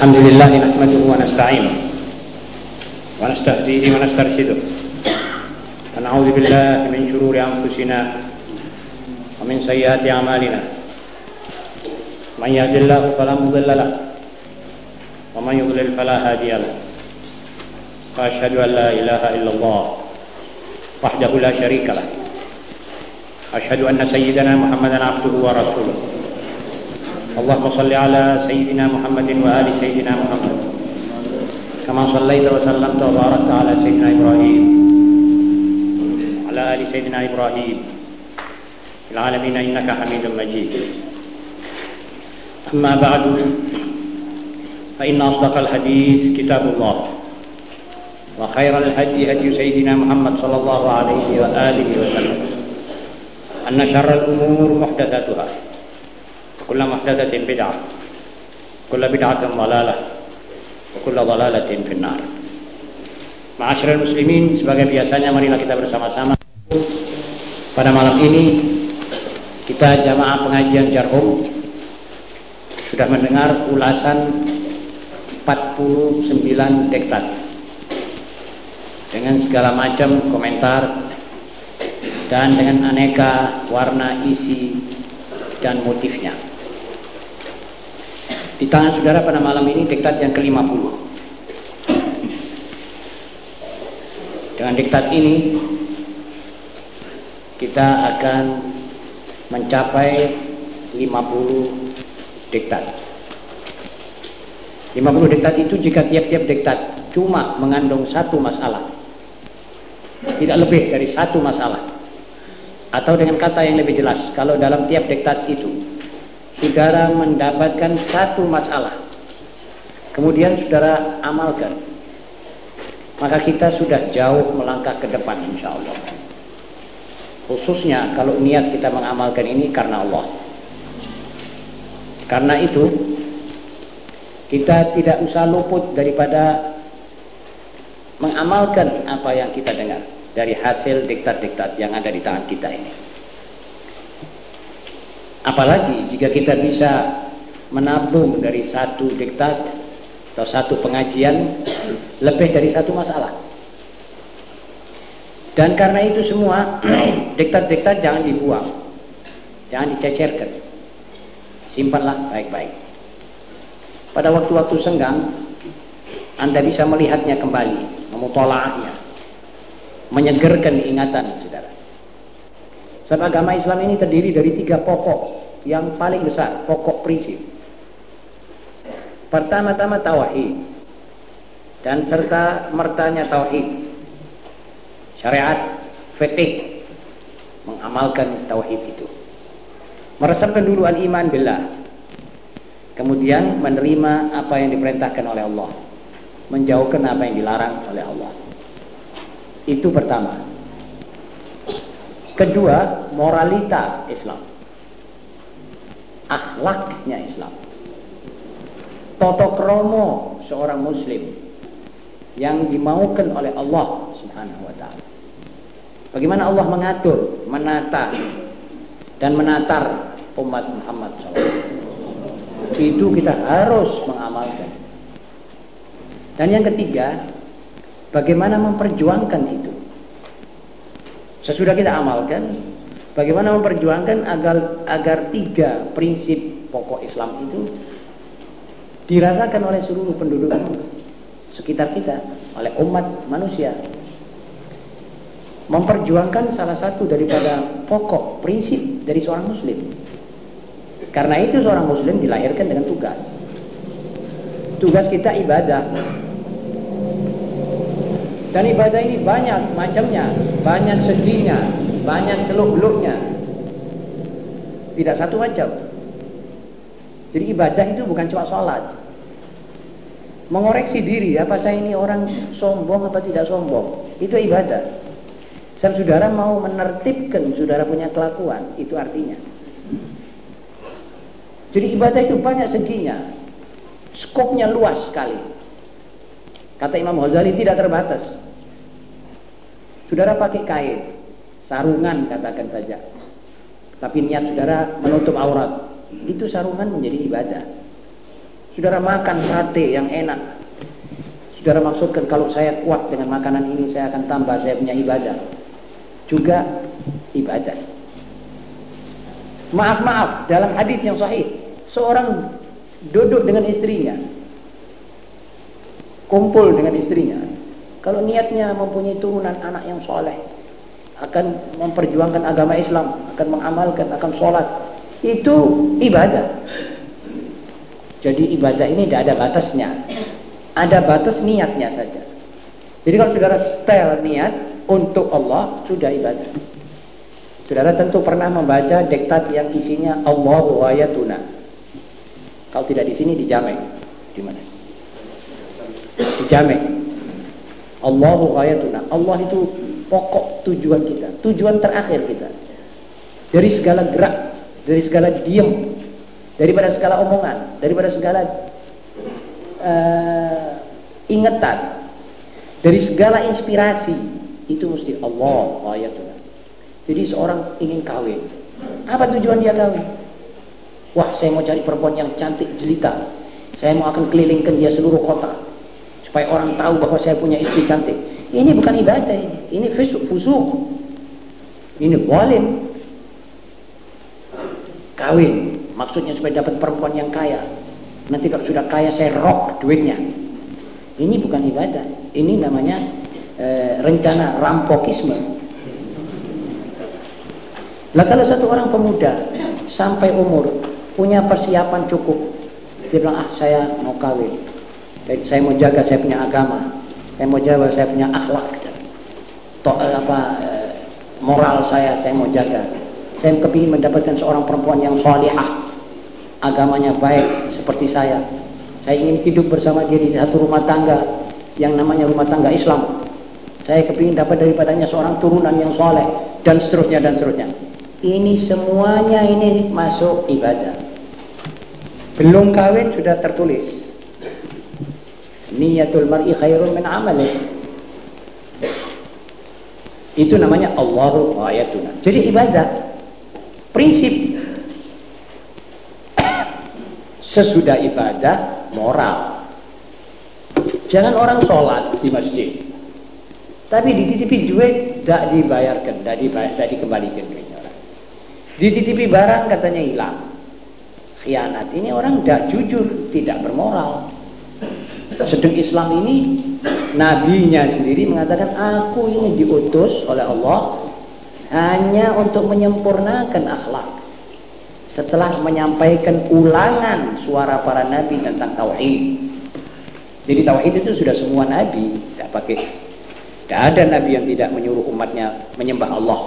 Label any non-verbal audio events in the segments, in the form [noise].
الحمد لله نحمده ونستعينه ونستهديه ونسترشده. ونعوذ بالله من شرور أنفسنا ومن سيئات أعمالنا. من يهد الله فلا مضل له ومن يضلل فلا هادي له. وأشهد أن لا إله إلا الله وحده لا شريك له. أشهد أن سيدنا محمدا عبده ورسوله. اللهم صل على سيدنا محمد وآل سيدنا محمد. كما صليت وسلمت وباركت على سيدنا إبراهيم وعلى آل سيدنا إبراهيم في العالمين إنك حميد مجيد. أما بعد فإن أصدق الحديث كتاب الله وخير الهدي هدي سيدنا محمد صلى الله عليه وآله وسلم. أن شر الأمور محدثاتها. وكل محدثة بدعة كل بدعة ضلالة وكل ضلالة في النار Ma'asyiral muslimin, sebagai biasanya marilah kita bersama-sama pada malam ini kita jamaah pengajian Jarhum sudah mendengar ulasan 49 dektat dengan segala macam komentar dan dengan aneka warna isi dan motifnya. Di tangan saudara pada malam ini diktat yang ke-50. Dengan diktat ini kita akan mencapai 50 diktat. 50 diktat itu jika tiap-tiap diktat cuma mengandung satu masalah. Tidak lebih dari satu masalah. Atau dengan kata yang lebih jelas, kalau dalam tiap diktat itu saudara mendapatkan satu masalah. Kemudian saudara amalkan. Maka kita sudah jauh melangkah ke depan insya Allah. Khususnya kalau niat kita mengamalkan ini karena Allah. Karena itu kita tidak usah luput daripada mengamalkan apa yang kita dengar dari hasil diktat-diktat yang ada di tangan kita ini. Apalagi jika kita bisa menabung dari satu diktat atau satu pengajian lebih dari satu masalah. Dan karena itu semua [clears throat] diktat-diktat jangan dibuang. Jangan dicecerkan. Simpanlah baik-baik. Pada waktu-waktu senggang Anda bisa melihatnya kembali, memutolaahnya, menyegerkan ingatan saudara. Sebab agama Islam ini terdiri dari tiga pokok yang paling besar, pokok prinsip. Pertama-tama tauhid dan serta mertanya tauhid. Syariat, fikih mengamalkan tauhid itu. Meresapkan dulu al-iman billah. Kemudian menerima apa yang diperintahkan oleh Allah. Menjauhkan apa yang dilarang oleh Allah. Itu pertama. Kedua, moralita Islam. Akhlaknya Islam. Toto kromo seorang muslim yang dimaukan oleh Allah Subhanahu wa taala. Bagaimana Allah mengatur, menata dan menatar umat Muhammad SAW. Itu kita harus mengamalkan. Dan yang ketiga, bagaimana memperjuangkan itu. Sesudah kita amalkan, bagaimana memperjuangkan agar agar tiga prinsip pokok Islam itu dirasakan oleh seluruh penduduk sekitar kita, oleh umat manusia. Memperjuangkan salah satu daripada pokok prinsip dari seorang muslim. Karena itu seorang muslim dilahirkan dengan tugas. Tugas kita ibadah. Dan ibadah ini banyak macamnya, banyak seginya, banyak seluk-beluknya. Tidak satu macam. Jadi ibadah itu bukan cuma sholat. Mengoreksi diri, apa saya ini orang sombong apa tidak sombong. Itu ibadah. Dan saudara mau menertibkan saudara punya kelakuan, itu artinya. Jadi ibadah itu banyak seginya. Skopnya luas sekali. Kata Imam Ghazali tidak terbatas. Saudara pakai kain, sarungan katakan saja. Tapi niat saudara menutup aurat, itu sarungan menjadi ibadah. Saudara makan sate yang enak. Saudara maksudkan kalau saya kuat dengan makanan ini saya akan tambah saya punya ibadah. Juga ibadah. Maaf-maaf dalam hadis yang sahih, seorang duduk dengan istrinya, kumpul dengan istrinya. Kalau niatnya mempunyai turunan anak yang soleh, akan memperjuangkan agama Islam, akan mengamalkan, akan sholat, itu ibadah. Jadi ibadah ini tidak ada batasnya. Ada batas niatnya saja. Jadi kalau saudara setel niat untuk Allah, sudah ibadah. Saudara tentu pernah membaca diktat yang isinya Allahu ayatuna. Kalau tidak di sini dijamek. Di mana? Dijamek. Allahu ayatuna. Allah itu pokok tujuan kita, tujuan terakhir kita. Dari segala gerak, dari segala diam, daripada segala omongan, daripada segala uh, ingatan, dari segala inspirasi itu mesti Allah ayatullah. Jadi seorang ingin kawin, apa tujuan dia kawin? Wah, saya mau cari perempuan yang cantik jelita. Saya mau akan kelilingkan dia seluruh kota supaya orang tahu bahwa saya punya istri cantik. Ini bukan ibadah ini, ini fusuk, fusuk. Ini walim. Kawin, Maksudnya supaya dapat perempuan yang kaya. Nanti kalau sudah kaya saya rok duitnya. Ini bukan ibadah. Ini namanya e, rencana rampokisme. Lah kalau satu orang pemuda sampai umur punya persiapan cukup, dia bilang ah saya mau kawin, saya mau jaga saya punya agama, saya mau jaga saya punya akhlak, to, apa eh, moral saya saya mau jaga. Saya kepingin mendapatkan seorang perempuan yang salihah, agamanya baik seperti saya. Saya ingin hidup bersama dia di satu rumah tangga yang namanya rumah tangga Islam. Saya kepingin dapat daripadanya seorang turunan yang soleh dan seterusnya dan seterusnya. Ini semuanya ini masuk ibadah. Belum kawin sudah tertulis. Niyatul mar'i khairun min amali. Itu namanya Allahu ayatuna. Jadi ibadah. Prinsip [coughs] sesudah ibadah moral. Jangan orang sholat di masjid, tapi dititipi duit tidak dibayarkan, tidak dibayar, tidak dikembalikan duitnya orang. Dititipi barang katanya hilang, khianat. Ini orang tidak jujur, tidak bermoral. Sedang Islam ini nabinya sendiri mengatakan aku ini diutus oleh Allah hanya untuk menyempurnakan akhlak setelah menyampaikan ulangan suara para nabi tentang tauhid. Jadi tauhid itu sudah semua nabi, tidak pakai tidak ada nabi yang tidak menyuruh umatnya menyembah Allah.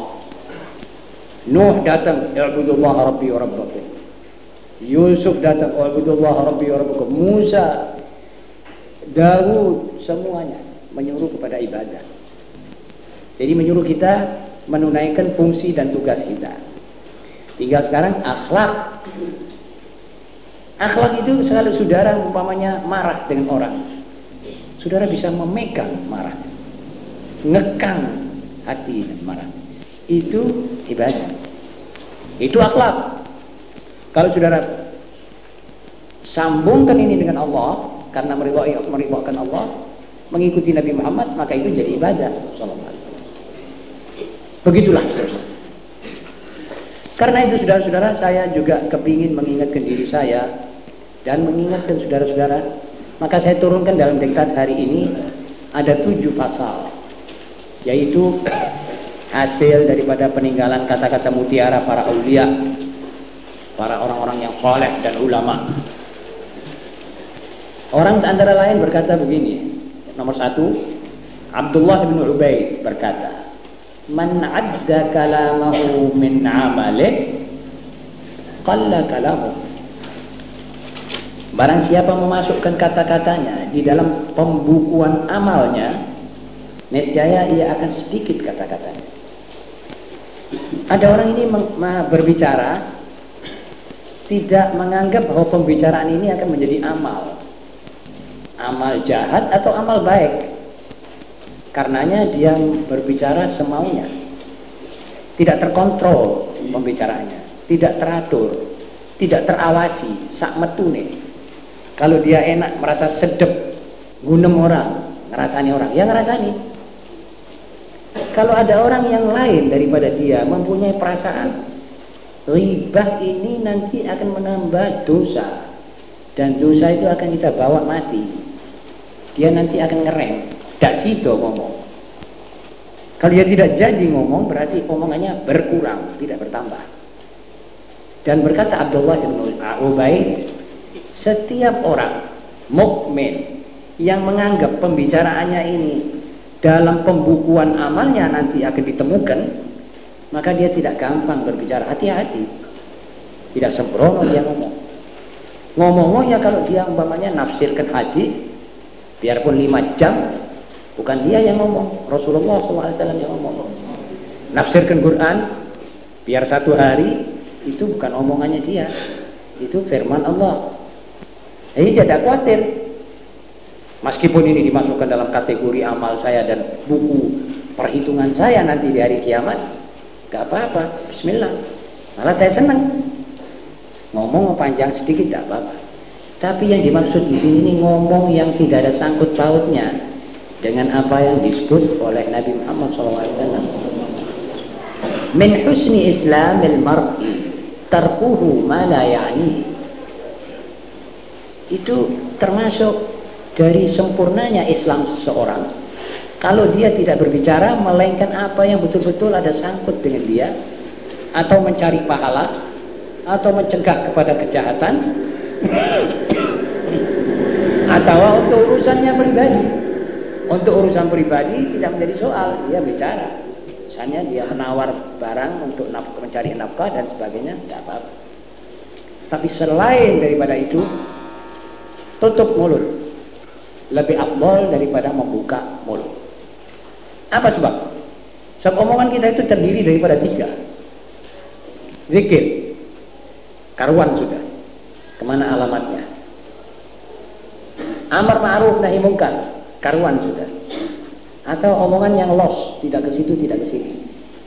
Nuh datang, "I'budullah rabbi wa rabbakum." Yusuf datang, "I'budullah rabbi wa rabbakum." Musa, Daud, semuanya menyuruh kepada ibadah. Jadi menyuruh kita menunaikan fungsi dan tugas kita. Tinggal sekarang akhlak. Akhlak itu selalu saudara umpamanya marah dengan orang. Saudara bisa memegang marah. Ngekang hati dan marah. Itu ibadah. Itu akhlak. Kalau saudara sambungkan ini dengan Allah karena meriwayatkan Allah, mengikuti Nabi Muhammad, maka itu jadi ibadah. Begitulah. Karena itu saudara-saudara saya juga kepingin mengingatkan diri saya dan mengingatkan saudara-saudara. Maka saya turunkan dalam diktat hari ini ada tujuh pasal. Yaitu hasil daripada peninggalan kata-kata mutiara para aulia. Para orang-orang yang soleh dan ulama. Orang antara lain berkata begini. Nomor satu, Abdullah bin Ubaid berkata, man adda kalamahu min amalih qalla kalamu barang siapa memasukkan kata-katanya di dalam pembukuan amalnya niscaya ia akan sedikit kata-katanya. Ada orang ini berbicara tidak menganggap bahwa pembicaraan ini akan menjadi amal amal jahat atau amal baik Karenanya dia berbicara semaunya. Tidak terkontrol pembicaraannya, tidak teratur, tidak terawasi, sak metune. Kalau dia enak, merasa sedep, gunem orang, ngerasani orang, ya ngerasani. Kalau ada orang yang lain daripada dia mempunyai perasaan, ribah ini nanti akan menambah dosa. Dan dosa itu akan kita bawa mati. Dia nanti akan ngerem. Tidak situ ngomong. Kalau dia tidak jadi ngomong, berarti omongannya berkurang, tidak bertambah. Dan berkata Abdullah bin Ubaid, setiap orang mukmin yang menganggap pembicaraannya ini dalam pembukuan amalnya nanti akan ditemukan, maka dia tidak gampang berbicara. Hati-hati. Tidak sembrono dia ngomong. Ngomong-ngomong ya kalau dia umpamanya nafsirkan hadis, biarpun lima jam, bukan dia yang ngomong. Rasulullah SAW yang ngomong. Nafsirkan Quran, biar satu hari, itu bukan omongannya dia. Itu firman Allah. Jadi tidak khawatir. Meskipun ini dimasukkan dalam kategori amal saya dan buku perhitungan saya nanti di hari kiamat, gak apa-apa. Bismillah. Malah saya senang. Ngomong panjang sedikit gak apa-apa. Tapi yang dimaksud di sini ini ngomong yang tidak ada sangkut pautnya dengan apa yang disebut oleh Nabi Muhammad SAW. Min husni islamil mar'i tarkuhu ma la ya'ni itu termasuk dari sempurnanya Islam seseorang kalau dia tidak berbicara melainkan apa yang betul-betul ada sangkut dengan dia atau mencari pahala atau mencegah kepada kejahatan atau untuk urusannya pribadi. Untuk urusan pribadi tidak menjadi soal dia bicara. Misalnya dia menawar barang untuk mencari nafkah dan sebagainya tidak apa-apa. Tapi selain daripada itu tutup mulut. Lebih afdol daripada membuka mulut. Apa sebab? sebab omongan kita itu terdiri daripada tiga. Zikir. Karuan sudah ke mana alamatnya? Amar ma'ruf nahi mungkar. Karuan sudah. Atau omongan yang los tidak ke situ tidak ke sini.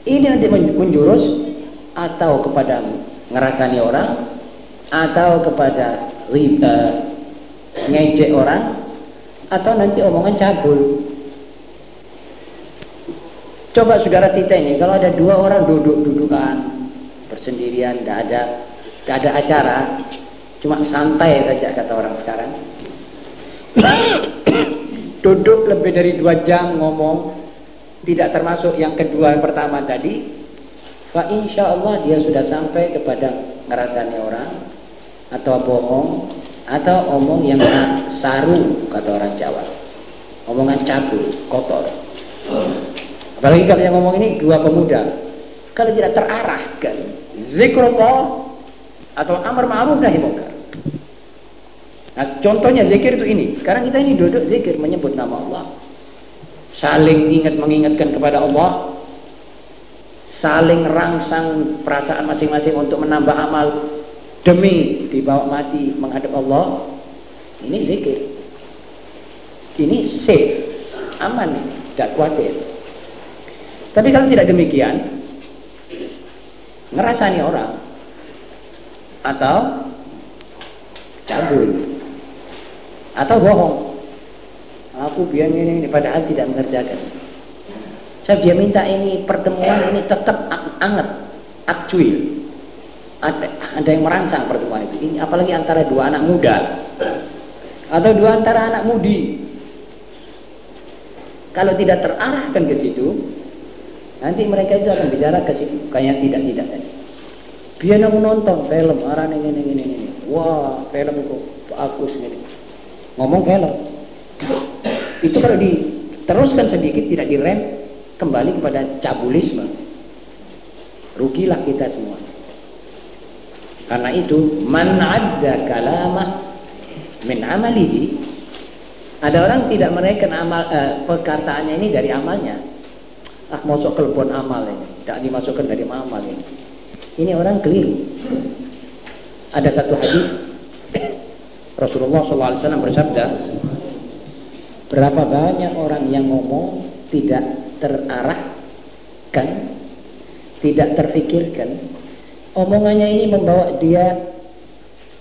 Ini nanti menjurus atau kepada ngerasani orang atau kepada riba ngejek orang atau nanti omongan cabul coba saudara Tita ini kalau ada dua orang duduk-dudukan bersendirian tidak ada tidak ada acara cuma santai saja kata orang sekarang. [coughs] Duduk lebih dari dua jam ngomong tidak termasuk yang kedua yang pertama tadi. Fa insya Allah dia sudah sampai kepada ngerasani orang atau bohong atau omong yang saru kata orang Jawa. Omongan cabul kotor. Apalagi kalau yang ngomong ini dua pemuda. Kalau tidak terarahkan zikrullah atau amar ma'ruf nahi munkar nah contohnya zikir itu ini. Sekarang kita ini duduk zikir menyebut nama Allah. Saling ingat mengingatkan kepada Allah. Saling rangsang perasaan masing-masing untuk menambah amal. Demi dibawa mati menghadap Allah. Ini zikir. Ini safe. Aman tidak khawatir. Tapi kalau tidak demikian ngerasani orang atau cabul atau bohong aku biar ini, ini padahal tidak mengerjakan saya dia minta ini pertemuan ini tetap anget aktual ada, ada yang merangsang pertemuan itu. Ini apalagi antara dua anak muda atau dua antara anak mudi. Kalau tidak terarahkan ke situ, nanti mereka itu akan bicara ke situ kayak tidak-tidak tadi. Biar nonton film arah ini ini ini. Wah, film itu bagus ini. Ngomong film. Itu kalau diteruskan sedikit tidak direm kembali kepada cabulisme. Rugilah kita semua. Karena itu man adda kalamah min amalihi ada orang tidak menaikkan amal eh, perkataannya ini dari amalnya. Ah masuk kelebon amal ini, tidak dimasukkan dari amal ini. Ini orang keliru. Ada satu hadis Rasulullah SAW bersabda, berapa banyak orang yang ngomong tidak terarahkan, tidak terfikirkan, omongannya ini membawa dia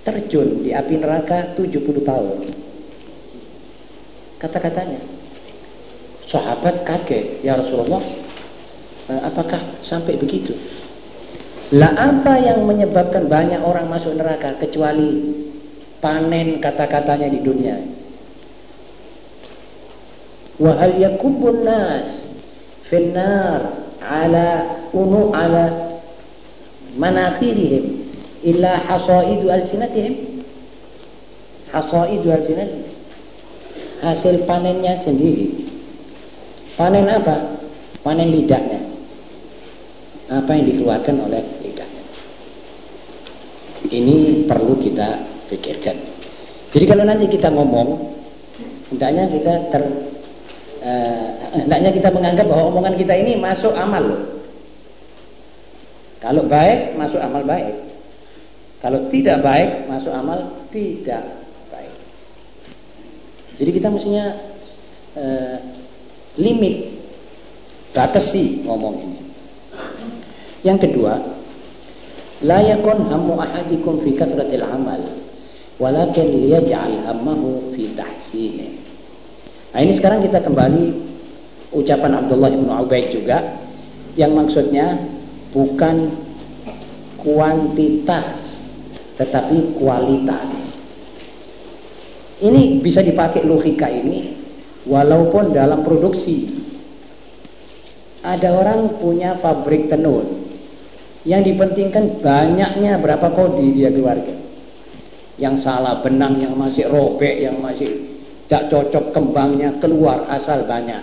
terjun di api neraka 70 tahun. Kata-katanya. Sahabat kaget, ya Rasulullah, eh, apakah sampai begitu? Lah apa yang menyebabkan banyak orang masuk neraka kecuali panen kata-katanya di dunia? Wa hal yakubun nas finnar ala unu ala manakhirihim illa hasaidu alsinatihim hasaidu alsinatihim hasil panennya sendiri panen apa? panen lidahnya apa yang dikeluarkan oleh lidahnya. Ini perlu kita pikirkan. Jadi kalau nanti kita ngomong, hendaknya kita ter uh, hendaknya kita menganggap bahwa omongan kita ini masuk amal loh. Kalau baik masuk amal baik. Kalau tidak baik masuk amal tidak baik. Jadi kita mestinya uh, limit batasi ngomong ini. Yang kedua, la yakun hammu ahadikum fi kasratil amal, walakin liyaj'al hammahu fi tahsini. Nah, ini sekarang kita kembali ucapan Abdullah bin Ubaid juga yang maksudnya bukan kuantitas tetapi kualitas. Ini bisa dipakai logika ini walaupun dalam produksi ada orang punya pabrik tenun yang dipentingkan banyaknya berapa kodi dia keluarkan. Yang salah benang, yang masih robek, yang masih tidak cocok kembangnya keluar asal banyak.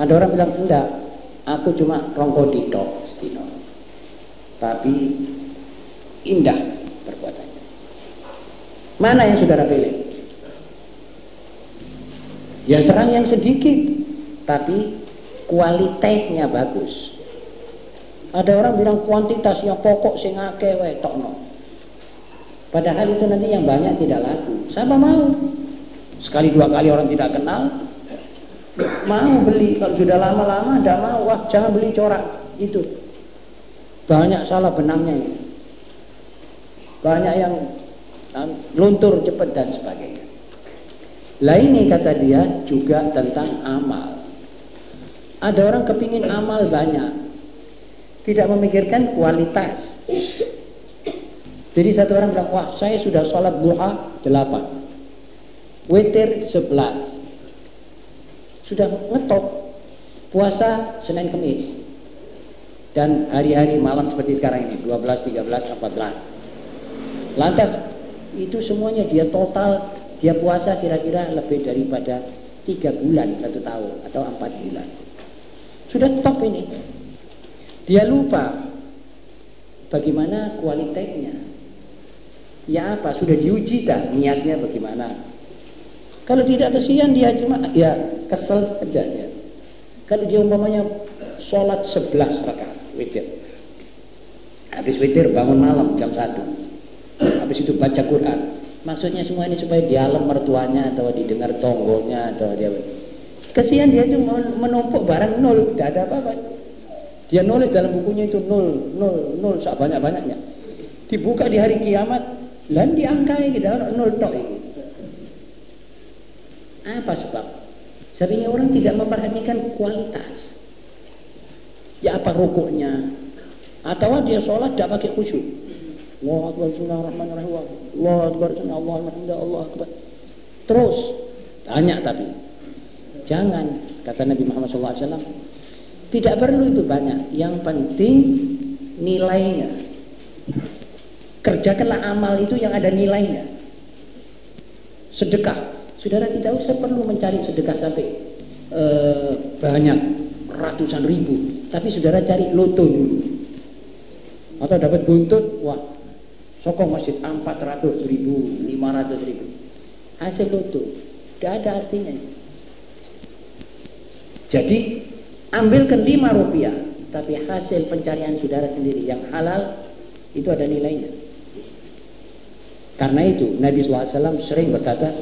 Ada orang bilang enggak, aku cuma rongkodi tok stino. Tapi indah perbuatannya. Mana yang saudara pilih? Ya terang yang sedikit, tapi kualitasnya bagus. Ada orang bilang kuantitas yang pokok sing akeh wae tokno. Padahal itu nanti yang banyak tidak laku. Siapa mau? Sekali dua kali orang tidak kenal, mau beli. Kalau sudah lama-lama tidak mau, wah jangan beli corak itu. Banyak salah benangnya itu. Banyak yang luntur cepat dan sebagainya. Lah ini kata dia juga tentang amal. Ada orang kepingin amal banyak, tidak memikirkan kualitas. Jadi satu orang bilang, wah saya sudah sholat duha 8 Witir 11 Sudah ngetop Puasa Senin Kemis. Dan hari-hari malam seperti sekarang ini 12, 13, 14 Lantas itu semuanya dia total Dia puasa kira-kira lebih daripada tiga bulan satu tahun Atau empat bulan. Sudah top ini. Dia lupa bagaimana kualitasnya. Ya apa? Sudah diuji tak niatnya bagaimana? Kalau tidak kesian dia cuma ya kesel saja dia. Kalau dia umpamanya sholat 11 rakaat witir. Habis witir bangun malam jam 1. Habis itu baca Quran. Maksudnya semua ini supaya dialem mertuanya atau didengar tonggonya atau dia kesian dia cuma menumpuk barang nol, tidak ada apa-apa. Dia nulis dalam bukunya itu nol, nol, nol sak banyak-banyaknya. Dibuka di hari kiamat, lan diangkai gitu, nol tok. Apa sebab? Sebab ini orang tidak memperhatikan kualitas. Ya apa rukuknya? Atau dia sholat tidak pakai khusyuk. Allah Akbar, Bismillahirrahmanirrahim. Allah Akbar, Alhamdulillah, Allah Akbar. Terus, banyak tapi. Jangan, kata Nabi Muhammad SAW, tidak perlu itu banyak. Yang penting nilainya. Kerjakanlah amal itu yang ada nilainya. Sedekah. Saudara tidak usah perlu mencari sedekah sampai uh, banyak ratusan ribu. Tapi saudara cari loto dulu. Atau dapat buntut, wah, sokong masjid 400 ribu, 500 ribu. Hasil loto. Tidak ada artinya. Jadi ambilkan lima rupiah tapi hasil pencarian saudara sendiri yang halal itu ada nilainya karena itu Nabi SAW sering berkata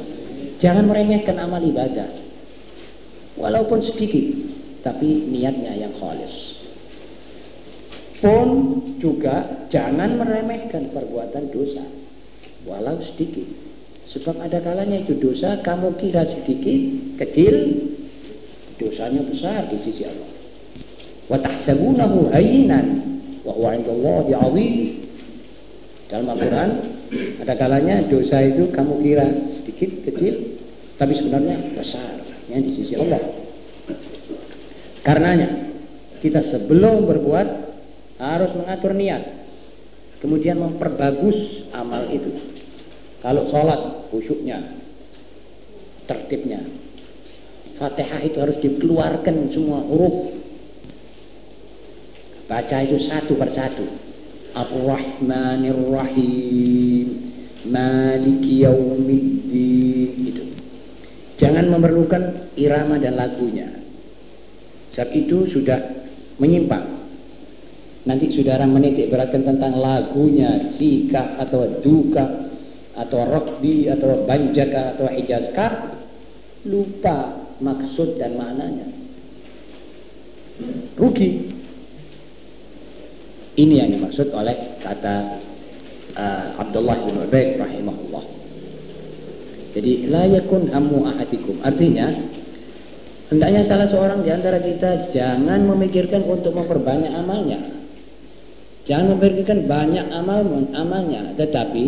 jangan meremehkan amal ibadah. Walaupun sedikit tapi niatnya yang khalis. Pun juga jangan meremehkan perbuatan dosa. Walau sedikit. Sebab ada kalanya itu dosa kamu kira sedikit kecil dosanya besar di sisi Allah. Wa tahsabunahu hayyinan wa huwa 'indallahi 'azim. Dalam Al-Qur'an ada kalanya dosa itu kamu kira sedikit kecil tapi sebenarnya besar. Ya, di sisi Allah. Karenanya kita sebelum berbuat harus mengatur niat. Kemudian memperbagus amal itu. Kalau sholat khusyuknya tertibnya. Fatihah itu harus dikeluarkan semua huruf. Baca itu satu persatu Ar-Rahmanir-Rahim. Maliki Yaumiddin. Itu jangan memerlukan irama dan lagunya. Sebab itu sudah menyimpang. Nanti saudara menitik beratkan tentang lagunya sika atau duka atau rokbi atau banjaka atau hijazkar lupa maksud dan maknanya. Rugi ini yang dimaksud oleh kata uh, Abdullah bin Ubaid rahimahullah. Jadi la yakun hammu ahadikum. Artinya hendaknya salah seorang di antara kita jangan memikirkan untuk memperbanyak amalnya. Jangan memikirkan banyak amal amalnya, tetapi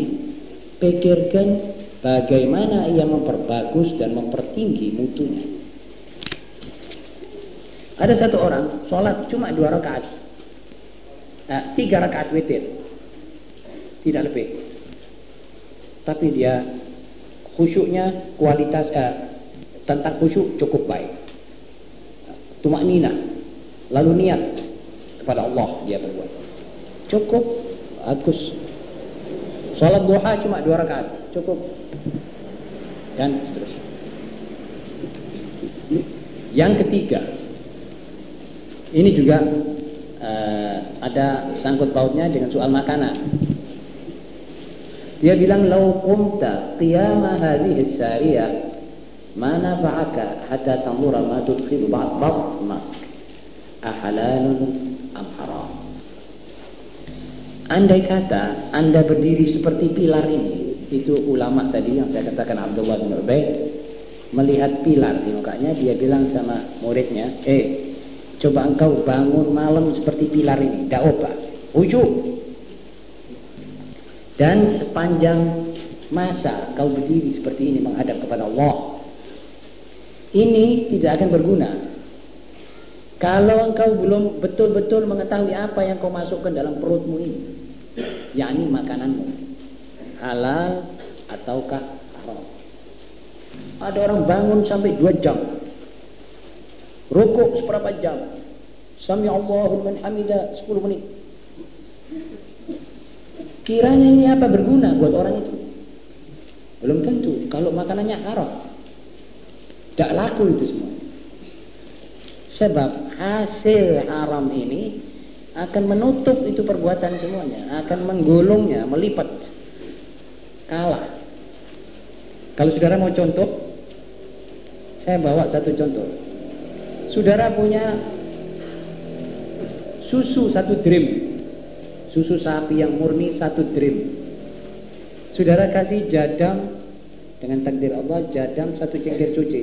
pikirkan bagaimana ia memperbagus dan mempertinggi mutunya. Ada satu orang sholat cuma dua rakaat, eh, tiga rakaat witir, tidak lebih. Tapi dia khusyuknya kualitas eh, tentang khusyuk cukup baik. Tumak nina, lalu niat kepada Allah dia berbuat. Cukup bagus. Sholat duha cuma dua rakaat. Cukup. Dan seterusnya. Yang ketiga ini juga uh, ada sangkut pautnya dengan soal makanan. Dia bilang lau qumta qiyama hadhihi sariyah ma hatta tanzura ma tudkhilu ba'd batmak ahalalun am haram? Andai kata Anda berdiri seperti pilar ini, itu ulama tadi yang saya katakan Abdullah bin Ubaid melihat pilar di mukanya, dia bilang sama muridnya, "Eh, coba engkau bangun malam seperti pilar ini, apa, ujung." Dan sepanjang masa kau berdiri seperti ini menghadap kepada Allah, ini tidak akan berguna. Kalau engkau belum betul-betul mengetahui apa yang kau masukkan dalam perutmu ini yakni makananmu halal ataukah haram. Ada orang bangun sampai dua jam rukuk seberapa jam? Sami Allahu liman hamida 10 menit. Kiranya ini apa berguna buat orang itu? Belum tentu. Kalau makanannya haram. Tidak laku itu semua. Sebab hasil haram ini akan menutup itu perbuatan semuanya, akan menggulungnya, melipat, kalah. Kalau saudara mau contoh, saya bawa satu contoh. Saudara punya susu satu dream, susu sapi yang murni satu dream. Saudara kasih jadam dengan takdir Allah jadam satu cengkir cuci.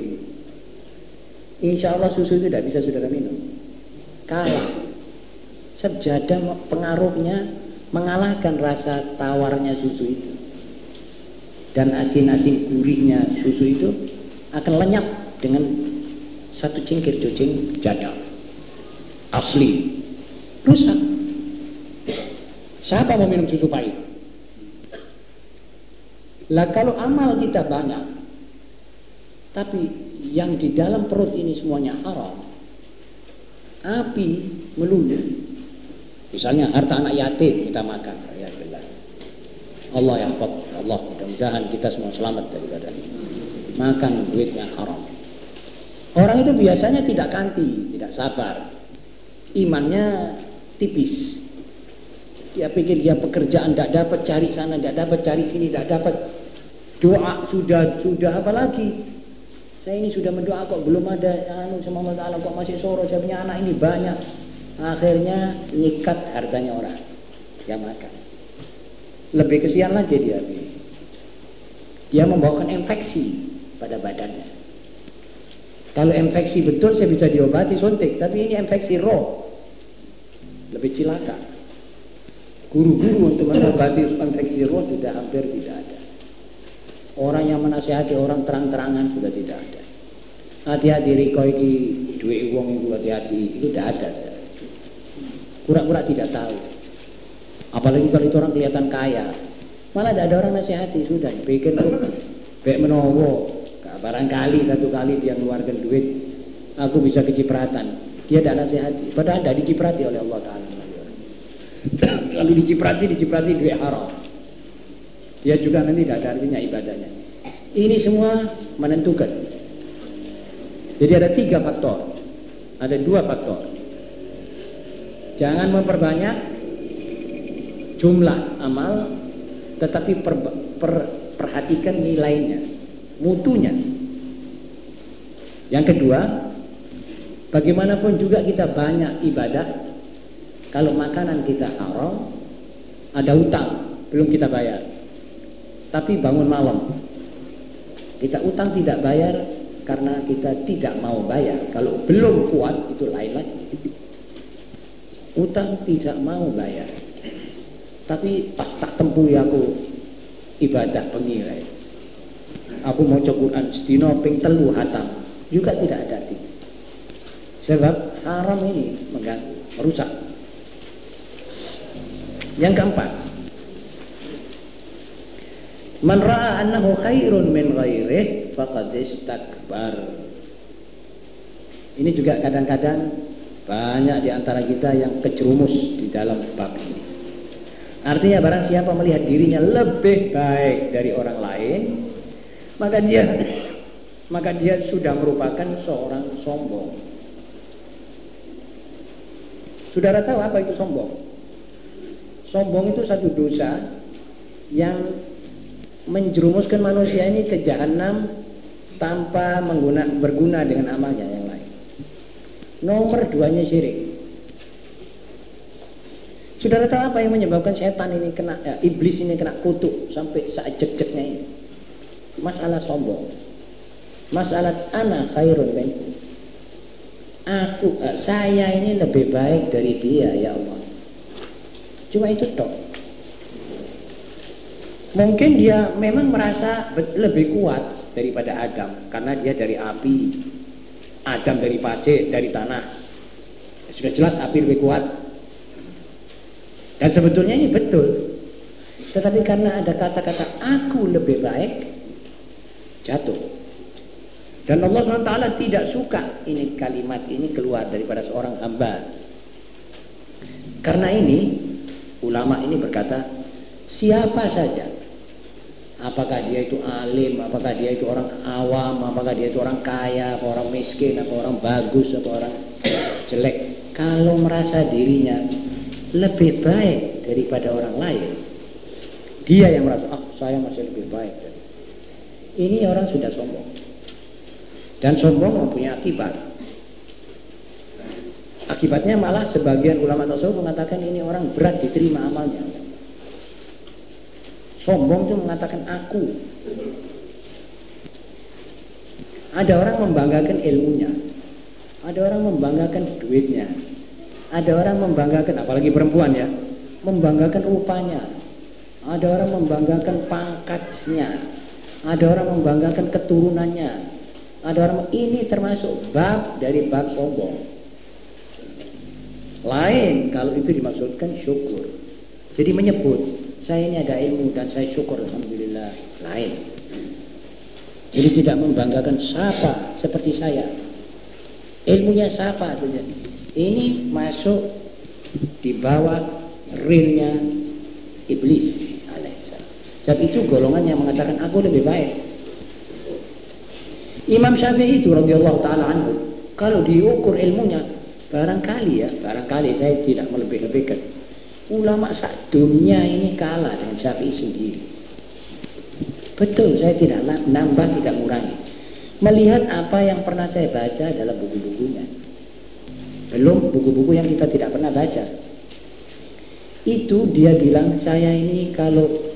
Insya Allah susu itu tidak bisa saudara minum. Kalah Sebjada pengaruhnya mengalahkan rasa tawarnya susu itu. Dan asin-asin gurihnya susu itu akan lenyap dengan satu cingkir cucing jada. Asli. Rusak. Siapa mau minum susu pahit? Lah kalau amal kita banyak, tapi yang di dalam perut ini semuanya haram, api melulu Misalnya harta anak yatim kita makan. Ya Allah ya Allah mudah-mudahan kita semua selamat daripada makan duitnya haram. Orang itu biasanya tidak kanti, tidak sabar. Imannya tipis. Dia pikir dia pekerjaan tidak dapat cari sana, tidak dapat cari sini, tidak dapat. Doa sudah sudah apa lagi? Saya ini sudah mendoa kok belum ada anu sama Allah kok masih soro saya punya anak ini banyak akhirnya nyikat hartanya orang yang makan lebih kesian lagi dia dia membawakan infeksi pada badannya kalau infeksi betul saya bisa diobati suntik. Tapi ini infeksi roh. Lebih cilaka. Guru-guru untuk mengobati infeksi roh sudah hampir tidak ada. Orang yang menasihati orang terang-terangan sudah tidak ada. Hati-hati riko iki duit uang itu hati-hati. Itu tidak ada pura-pura tidak tahu. Apalagi kalau itu orang kelihatan kaya. Malah tidak ada orang nasihati. Sudah pikir baik menowo barangkali satu kali dia mengeluarkan duit aku bisa kecipratan. Dia tidak nasihati. Padahal tidak diciprati oleh Allah Ta'ala. Kalau diciprati diciprati duit haram. Dia juga nanti tidak ada artinya ibadahnya. Ini semua menentukan. Jadi ada tiga faktor. Ada dua faktor. Jangan memperbanyak jumlah amal tetapi per, per, perhatikan nilainya, mutunya. Yang kedua, bagaimanapun juga kita banyak ibadah kalau makanan kita haram, ada utang belum kita bayar. Tapi bangun malam kita utang tidak bayar karena kita tidak mau bayar. Kalau belum kuat itu lain lagi utang tidak mau bayar tapi tak tempuh aku ibadah pengilai aku mau Quran. Sedino ping telu hatam. Juga tidak ada arti sebab haram ini mengganggu merusak. Yang keempat man ra'a annahu khairun min ghairih faqad istakbar. Ini juga kadang-kadang banyak di antara kita yang kejerumus di dalam bab ini. Artinya barang siapa melihat dirinya lebih baik dari orang lain, maka dia maka dia sudah merupakan seorang sombong. Saudara tahu apa itu sombong? Sombong itu satu dosa yang menjerumuskan manusia ini ke jahanam tanpa mengguna, berguna dengan amalnya yang Nomor duanya syirik. Saudara tahu apa yang menyebabkan setan ini kena ya, iblis ini kena kutuk sampai saat jek-jeknya ini? Masalah sombong. Masalah anak khairun ben. Aku eh, saya ini lebih baik dari dia ya Allah. Cuma itu toh. Mungkin dia memang merasa lebih kuat daripada Adam karena dia dari api Adam dari pasir, dari tanah. Sudah jelas api lebih kuat. Dan sebetulnya ini betul. Tetapi karena ada kata-kata aku lebih baik, jatuh. Dan Allah SWT tidak suka ini kalimat ini keluar daripada seorang hamba. Karena ini, ulama ini berkata, siapa saja apakah dia itu alim, apakah dia itu orang awam, apakah dia itu orang kaya, apa orang miskin, apa orang bagus, apa orang jelek. Kalau merasa dirinya lebih baik daripada orang lain, dia yang merasa, ah saya masih lebih baik. Ini orang sudah sombong. Dan sombong mempunyai akibat. Akibatnya malah sebagian ulama tasawuf mengatakan ini orang berat diterima amalnya. Sombong itu mengatakan aku. Ada orang membanggakan ilmunya. Ada orang membanggakan duitnya. Ada orang membanggakan, apalagi perempuan ya, membanggakan rupanya. Ada orang membanggakan pangkatnya. Ada orang membanggakan keturunannya. Ada orang ini termasuk bab dari bab sombong. Lain kalau itu dimaksudkan syukur. Jadi menyebut saya ini ada ilmu dan saya syukur Alhamdulillah lain jadi tidak membanggakan siapa seperti saya ilmunya siapa ini masuk di bawah realnya iblis sebab itu golongan yang mengatakan aku lebih baik Imam Syafi'i itu radhiyallahu taala anhu kalau diukur ilmunya barangkali ya barangkali saya tidak melebih-lebihkan ulama sak ini kalah dengan Syafi'i sendiri. Betul, saya tidak nambah, tidak mengurangi. Melihat apa yang pernah saya baca dalam buku-bukunya. belum buku-buku yang kita tidak pernah baca itu dia bilang saya ini kalau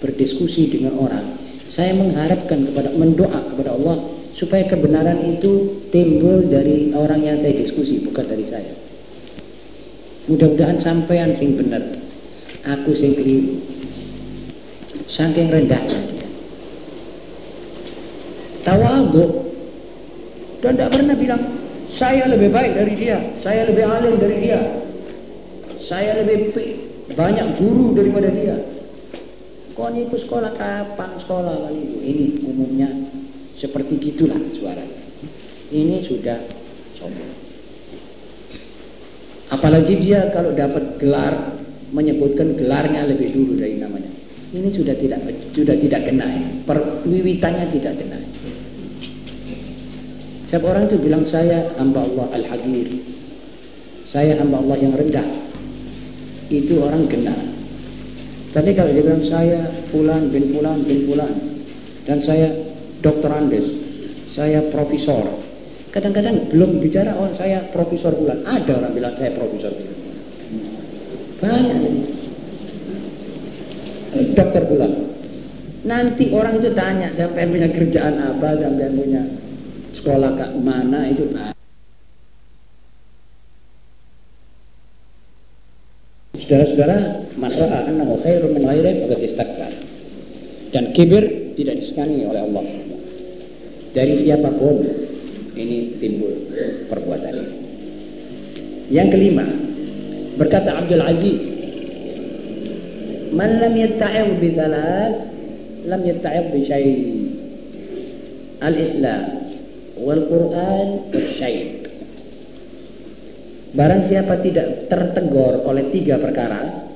berdiskusi dengan orang. Saya mengharapkan kepada mendoa kepada Allah supaya kebenaran itu timbul dari orang yang saya diskusi bukan dari saya. Mudah-mudahan sampean sing benar aku sing keliru. Saking rendahnya dia tawadhu dan tidak pernah bilang saya lebih baik dari dia saya lebih alim dari dia saya lebih banyak guru daripada dia kau niku sekolah kapan sekolah kali itu ini umumnya seperti gitulah suaranya ini sudah sombong apalagi dia kalau dapat gelar menyebutkan gelarnya lebih dulu dari namanya ini sudah tidak sudah tidak kena perwiwitannya tidak kena Setiap orang itu bilang saya hamba Allah Al-Hadir. Saya hamba Allah yang rendah. Itu orang kena. Tapi kalau dia bilang saya Fulan bin Fulan bin Fulan dan saya Dokter Andes, saya profesor. Kadang-kadang belum bicara oh saya profesor Fulan. Ada orang bilang saya profesor Fulan. Banyak tadi. Dokter Fulan. Nanti orang itu tanya sampai punya kerjaan apa, sampai punya sekolah ke mana itu Saudara-saudara, man ra'a annahu khairun min ghairihi faqad istakbar. Dan kibir tidak disukani oleh Allah. Dari siapa pun ini timbul perbuatan ini. Yang kelima, berkata Abdul Aziz, "Man lam yatta'id bi thalath, lam yatta'id bi syai'." Al-Islam wal Quran syaib. Barang siapa tidak tertegor oleh tiga perkara,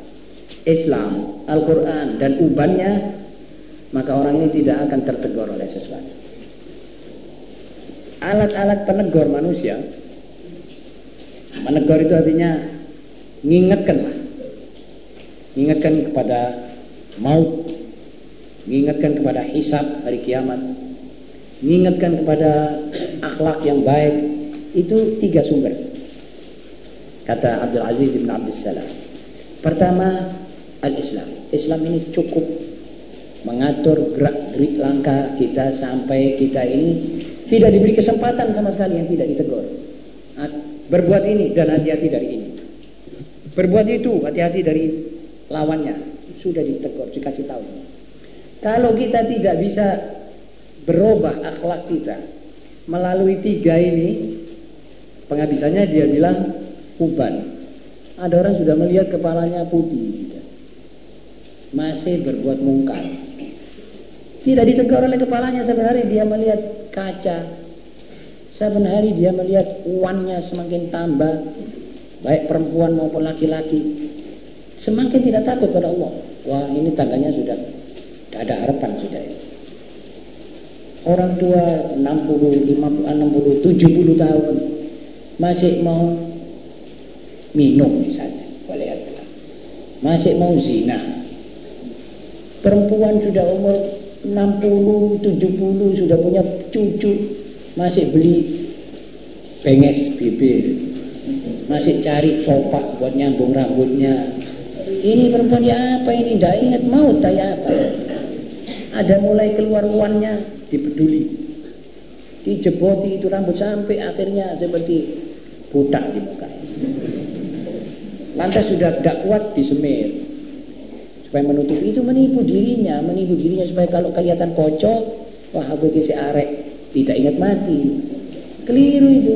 Islam, Al-Quran, dan ubannya, maka orang ini tidak akan tertegor oleh sesuatu. Alat-alat penegor manusia, menegur itu artinya ngingatkan kepada maut, ngingatkan kepada hisab hari kiamat, mengingatkan kepada akhlak yang baik itu tiga sumber kata Abdul Aziz bin Abdul Salam. Pertama al-Islam. Islam ini cukup mengatur gerak gerik langkah kita sampai kita ini tidak diberi kesempatan sama sekali yang tidak ditegur. Berbuat ini dan hati-hati dari ini. Berbuat itu hati-hati dari lawannya. Sudah ditegur dikasih tahu. Kalau kita tidak bisa berubah akhlak kita melalui tiga ini penghabisannya dia bilang uban ada orang sudah melihat kepalanya putih masih berbuat mungkar. Tidak ditegur oleh kepalanya sebenarnya dia melihat kaca. Saben hari dia melihat uannya semakin tambah baik perempuan maupun laki-laki. Semakin tidak takut pada Allah. Wah ini tandanya sudah tidak ada harapan sudah ya orang tua 60, 50, 60, 70 tahun masih mau minum misalnya boleh masih mau zina. Perempuan sudah umur 60, 70 sudah punya cucu masih beli penges bibir. Masih cari sopak buat nyambung rambutnya. Ini perempuan ya apa ini? Tidak ingat mau ya apa? Ada mulai keluar uannya dipeduli. Dijeboti itu rambut sampai akhirnya seperti budak di muka lantas sudah tidak kuat disemir. Supaya menutup itu menipu dirinya menipu dirinya supaya kalau kelihatan kocok wah aku kisi arek tidak ingat mati. Keliru itu.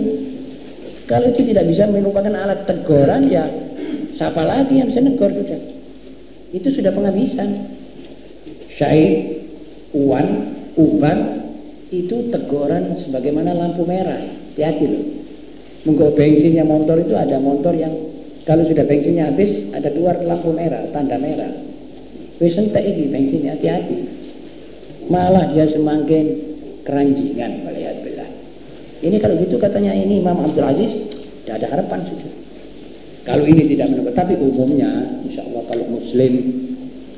Kalau itu tidak bisa merupakan alat teguran ya siapa lagi yang bisa negor sudah? Itu sudah penghabisan. Syair uan uban itu teguran sebagaimana lampu merah. Hati-hati loh. Menggo bensinnya motor itu ada motor yang kalau sudah bensinnya habis ada keluar lampu merah tanda merah. Wis entek iki bensinnya hati-hati. Malah dia semakin keranjingan melihat belah ini kalau gitu katanya ini Imam Abdul Aziz tidak ada harapan sudah. Kalau ini tidak menunggu tapi umumnya insya Allah kalau muslim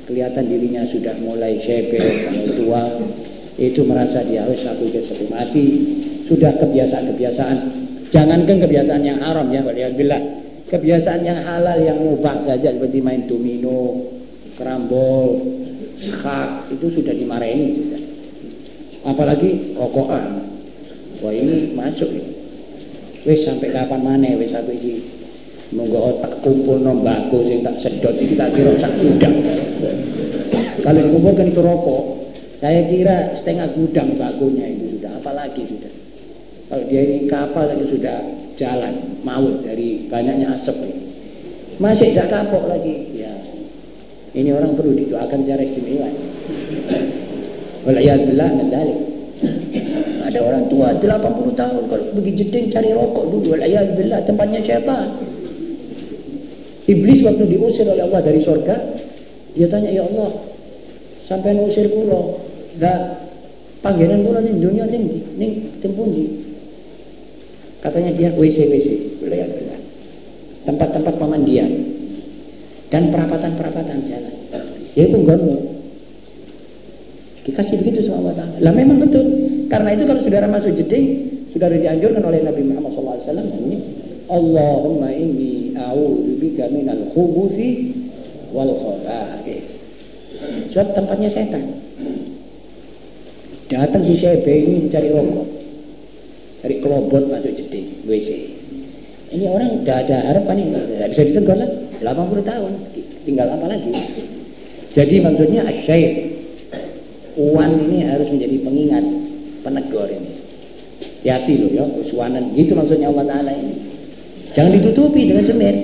kelihatan dirinya sudah mulai mulai tua itu merasa dia harus aku sudah mati. Sudah kebiasaan-kebiasaan. Jangankan kebiasaan yang haram ya, waliyadzubillah. Kebiasaan yang halal yang mubah saja seperti main domino, kerambol, skak itu sudah dimarahi sudah. Apalagi rokokan. Wah ini masuk ya. Wes sampai kapan mana wes aku iki monggo tak kumpul nombako sing tak sedot iki tak kira sak gudang. Kalau dikumpulkan itu rokok, saya kira setengah gudang bakunya itu sudah apalagi sudah. Kalau dia ini kapal saja sudah jalan maut dari banyaknya asap ini. Masih tidak kapok lagi. Ya. Ini orang perlu didoakan secara istimewa. Waliyadillah mendalik. Ada orang tua 80 tahun kalau pergi jeding cari rokok dulu. Waliyadillah tempatnya syaitan. Iblis waktu diusir oleh Allah dari surga, dia tanya, "Ya Allah, sampai ngusir pulau, dah panggilan pulau ini dunia tinggi, ning tempundi." Katanya dia WC WC, tempat-tempat pemandian dan perapatan-perapatan jalan. Ya itu gonmu. Dikasih begitu sama Allah Ta'ala. Lah memang betul. Karena itu kalau saudara masuk jeding, sudah dianjurkan oleh Nabi Muhammad SAW ini, Allahumma inni a'udzubika minal khubuthi wal khaba'is. Sebab tempatnya setan. Datang si Syebe ini mencari rokok dari kelobot masuk jeding WC ini orang udah ada harapan ini tidak bisa ditegur lagi. 80 tahun. Tinggal apa lagi? Jadi maksudnya asyait uan ini harus menjadi pengingat penegur ini. Hati loh ya uswanan gitu maksudnya Allah Ta'ala ini. Jangan ditutupi dengan semir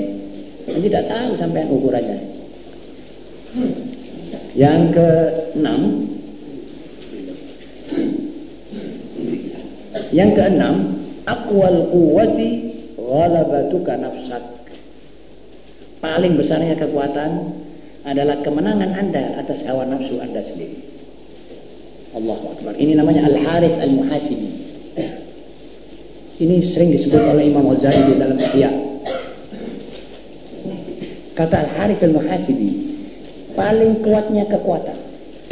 nanti tidak tahu sampai ukurannya. Yang keenam Yang keenam, akwal quwwati ghalabatuka nafsak. Paling besarnya kekuatan adalah kemenangan Anda atas hawa nafsu Anda sendiri. Allahu Akbar. Ini namanya Al-Harith Al-Muhasibi. Ini sering disebut oleh Imam Ghazali di dalam Ihya. Kata Al-Harith Al-Muhasibi, paling kuatnya kekuatan,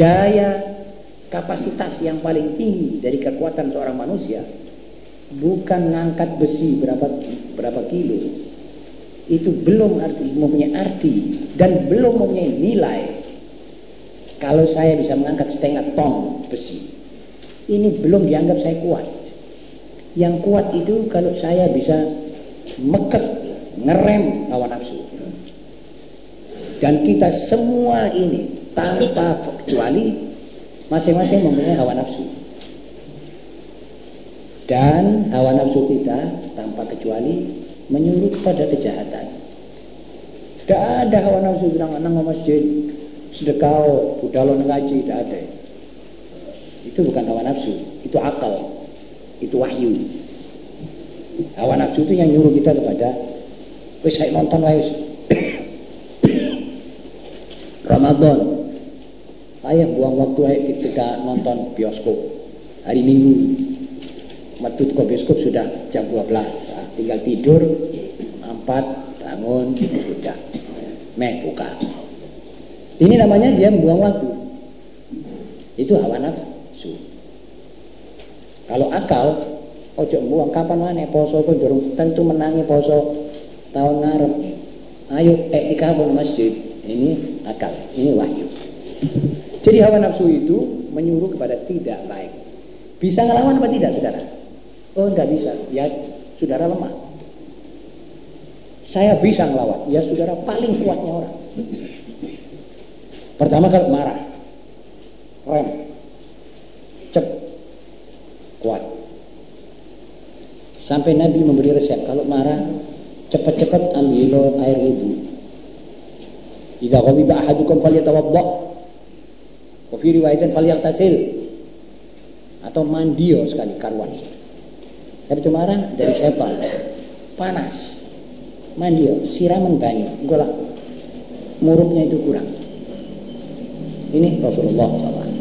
daya kapasitas yang paling tinggi dari kekuatan seorang manusia bukan ngangkat besi berapa berapa kilo. Itu belum arti mempunyai arti dan belum mempunyai nilai. Kalau saya bisa mengangkat setengah ton besi ini belum dianggap saya kuat. Yang kuat itu kalau saya bisa meket ngerem hawa nafsu. Dan kita semua ini tanpa kecuali Masing-masing mempunyai hawa nafsu. Dan hawa nafsu kita tanpa kecuali menyuruh pada kejahatan. Tidak ada hawa nafsu bilang nang masjid sedekau budalo ngaji tidak ada. Itu bukan hawa nafsu, itu akal, itu wahyu. Hawa nafsu itu yang nyuruh kita kepada wis nonton wae [coughs] Ramadan Ayah buang waktu ayah kita nonton bioskop hari Minggu. Waktu ke bioskop sudah jam 12. Nah, tinggal tidur, empat, bangun, sudah. Meh, buka. Ini namanya dia membuang waktu. Itu hawa nafsu. Kalau akal, ojo buang kapan mana poso pun durung tentu menangi poso tahun ngarep. Ayo pun masjid. Ini akal, ini wahyu. Jadi hawa nafsu itu menyuruh kepada tidak baik. Bisa ngelawan apa tidak, saudara? Oh, tidak bisa. Ya, saudara lemah. Saya bisa ngelawan. Ya, saudara paling kuatnya orang. Pertama kalau marah, rem, cep, kuat. Sampai Nabi memberi resep kalau marah cepat-cepat ambil air wudhu. Idza ghadiba ahadukum falyatawadda Wafi riwayatin tasil atau mandio sekali karuan. Saya marah dari setan. Panas. Mandio, siraman banyu. Golak. Murupnya itu kurang. Ini Rasulullah SAW.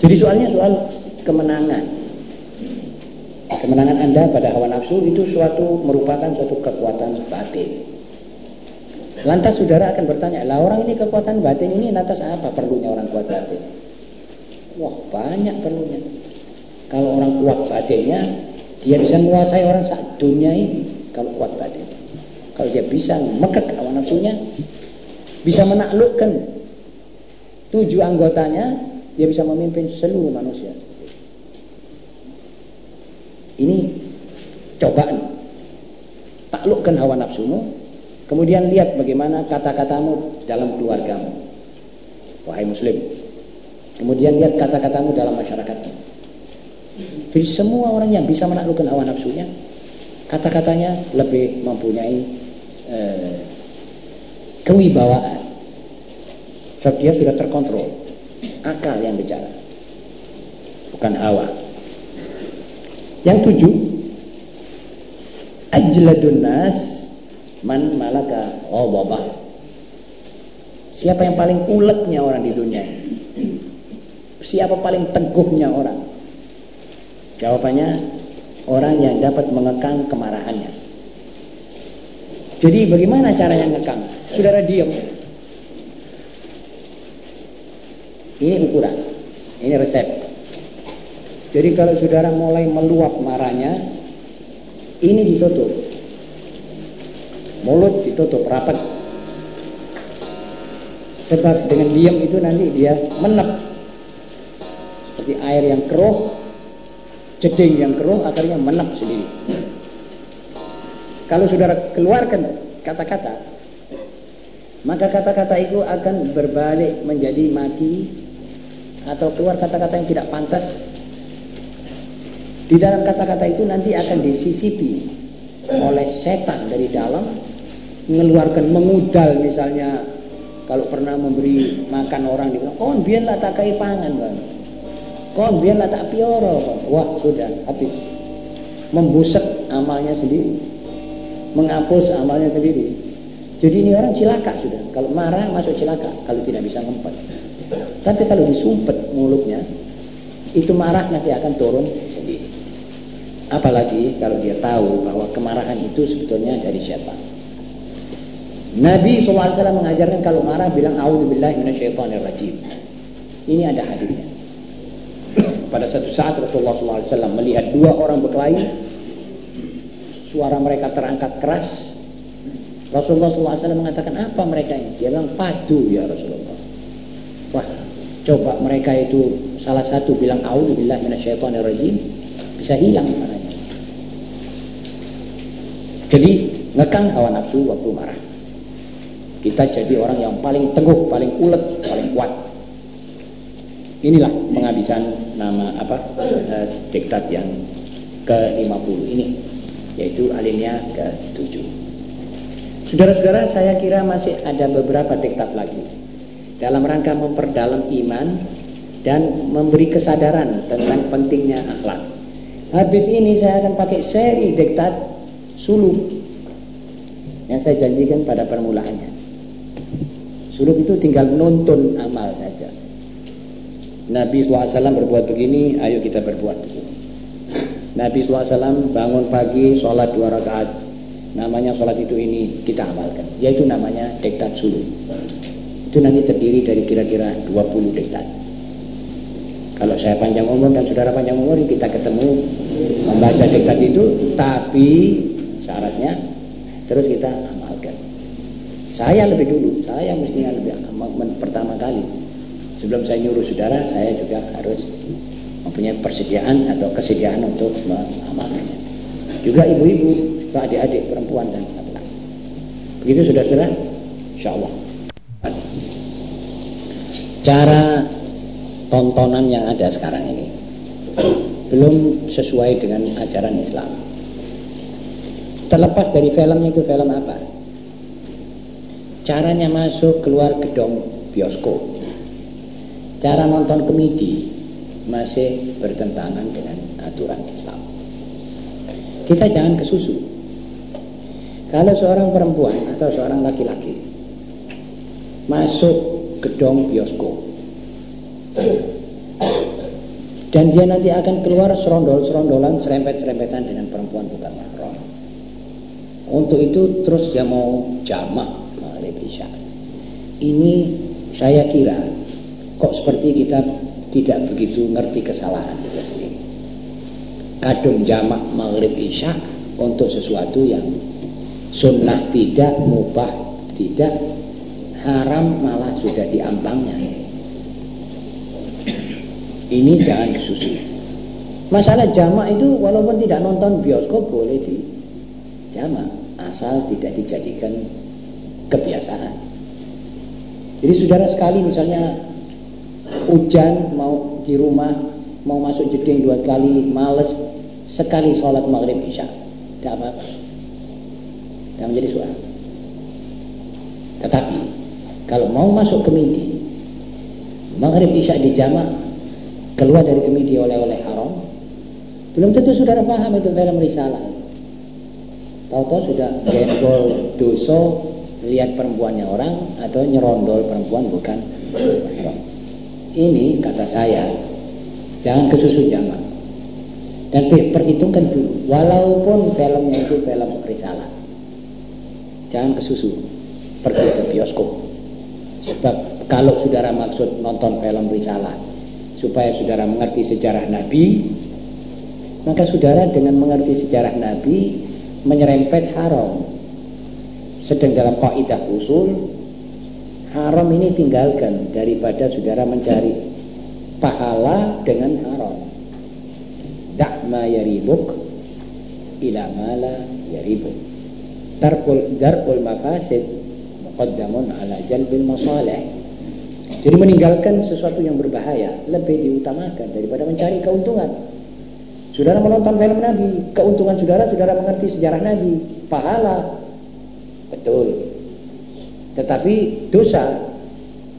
Jadi soalnya soal kemenangan. Kemenangan Anda pada hawa nafsu itu suatu merupakan suatu kekuatan batin. Lantas saudara akan bertanya, lah orang ini kekuatan batin ini lantas apa perlunya orang kuat batin? Wah banyak perlunya. Kalau orang kuat batinnya, Dia bisa menguasai orang saat dunia ini kalau kuat batin. Kalau dia bisa mekek hawa nafsunya, bisa menaklukkan tujuh anggotanya, dia bisa memimpin seluruh manusia. Ini cobaan. Taklukkan hawa nafsumu, kemudian lihat bagaimana kata-katamu dalam keluargamu. Wahai muslim. Kemudian lihat kata-katamu dalam masyarakatmu. Jadi semua orang yang bisa menaklukkan hawa nafsunya, kata-katanya lebih mempunyai eh, kewibawaan. Sebab dia sudah terkontrol. Akal yang bicara. Bukan hawa. Yang tujuh, ajladun nas man malaka ghadabah. Siapa yang paling uletnya orang di dunia Siapa paling teguhnya orang? Jawabannya orang yang dapat mengekang kemarahannya. Jadi bagaimana cara yang ngekang? Saudara diam. Ini ukuran. Ini resep. Jadi kalau saudara mulai meluap marahnya, ini ditutup. Mulut ditutup rapat. Sebab dengan diam itu nanti dia menep. Seperti air yang keruh jeding yang keruh akhirnya menep sendiri. Kalau saudara keluarkan kata-kata, maka kata-kata itu akan berbalik menjadi mati atau keluar kata-kata yang tidak pantas. Di dalam kata-kata itu nanti akan disisipi oleh setan dari dalam, mengeluarkan mengudal misalnya. Kalau pernah memberi makan orang dibilang, oh biarlah tak kai pangan bang. Kon biarlah tak pioro. Wah sudah habis. Membusek amalnya sendiri. Menghapus amalnya sendiri. Jadi ini orang cilaka sudah. Kalau marah masuk cilaka. Kalau tidak bisa ngempet. Tapi kalau disumpet mulutnya itu marah nanti akan turun sendiri. Apalagi kalau dia tahu bahwa kemarahan itu sebetulnya dari setan Nabi SAW mengajarkan kalau marah bilang A'udzubillahi minasyaitonirrajim. Ini ada hadisnya. Pada satu saat Rasulullah SAW melihat dua orang berkelahi, suara mereka terangkat keras. Rasulullah SAW mengatakan apa mereka ini? Dia bilang padu ya Rasulullah. Wah, coba mereka itu salah satu bilang A'udzubillah minasyaitonirrajim bisa hilang. Jadi ngekang hawa nafsu waktu marah. Kita jadi orang yang paling teguh, paling ulet, paling kuat. Inilah penghabisan nama apa uh, diktat yang ke-50 ini yaitu alinea ke-7. Saudara-saudara, saya kira masih ada beberapa diktat lagi dalam rangka memperdalam iman dan memberi kesadaran tentang pentingnya akhlak. Habis ini saya akan pakai seri diktat suluk yang saya janjikan pada permulaannya. Suluk itu tinggal nonton amal saja. Nabi SAW berbuat begini, ayo kita berbuat begini. Nabi SAW bangun pagi, sholat dua rakaat. Namanya sholat itu ini kita amalkan. Yaitu namanya dektat sulu. Itu nanti terdiri dari kira-kira 20 dektat. Kalau saya panjang umur dan saudara panjang umur, kita ketemu membaca dektat itu, tapi syaratnya terus kita. Saya lebih dulu, saya mestinya lebih pertama kali. Sebelum saya nyuruh saudara saya juga harus mempunyai persediaan atau kesediaan untuk mengamalkannya juga ibu-ibu adik-adik perempuan dan laki-laki begitu saudara-saudara? Insya Allah cara tontonan yang ada sekarang ini belum sesuai dengan ajaran Islam. Terlepas dari filmnya itu film apa caranya masuk keluar gedung bioskop cara nonton komedi masih bertentangan dengan aturan Islam. Kita jangan kesusu. Kalau seorang perempuan atau seorang laki-laki masuk gedung bioskop dan dia nanti akan keluar serondol-serondolan serempet-serempetan dengan perempuan bukan mahram. Untuk itu terus dia mau jamak isya. Ini saya kira kok seperti kita tidak begitu ngerti kesalahan kita sendiri. kadung jamak maghrib isya untuk sesuatu yang sunnah tidak mubah tidak haram malah sudah diambangnya ini jangan kesusu masalah jamak itu walaupun tidak nonton bioskop boleh di jamak asal tidak dijadikan kebiasaan. Jadi saudara sekali misalnya hujan mau di rumah mau masuk jeding dua kali males sekali sholat maghrib isya. Tidak apa-apa. Tidak menjadi soal tetapi kalau mau masuk kemidi maghrib isya di jamaah keluar dari kemidi oleh-oleh haram belum tentu saudara paham itu film risalah. Tahu-tahu sudah gendol doso lihat perempuannya orang atau nyerondol perempuan bukan ini kata saya jangan kesusu jamaah dan perhitungkan dulu walaupun filmnya itu film risalah jangan kesusu pergi ke bioskop. Sebab kalau saudara maksud nonton film risalah supaya saudara mengerti sejarah Nabi maka saudara dengan mengerti sejarah Nabi menyerempet haram sedang dalam kaidah usul haram ini tinggalkan daripada saudara mencari pahala dengan haram. Da'ma yaribuk ila mala yaribuk. Darul darul mafasid muqaddamun ala jalbil masalih. Jadi meninggalkan sesuatu yang berbahaya lebih diutamakan daripada mencari keuntungan. Saudara menonton film Nabi keuntungan saudara saudara mengerti sejarah Nabi pahala betul. Tetapi dosa.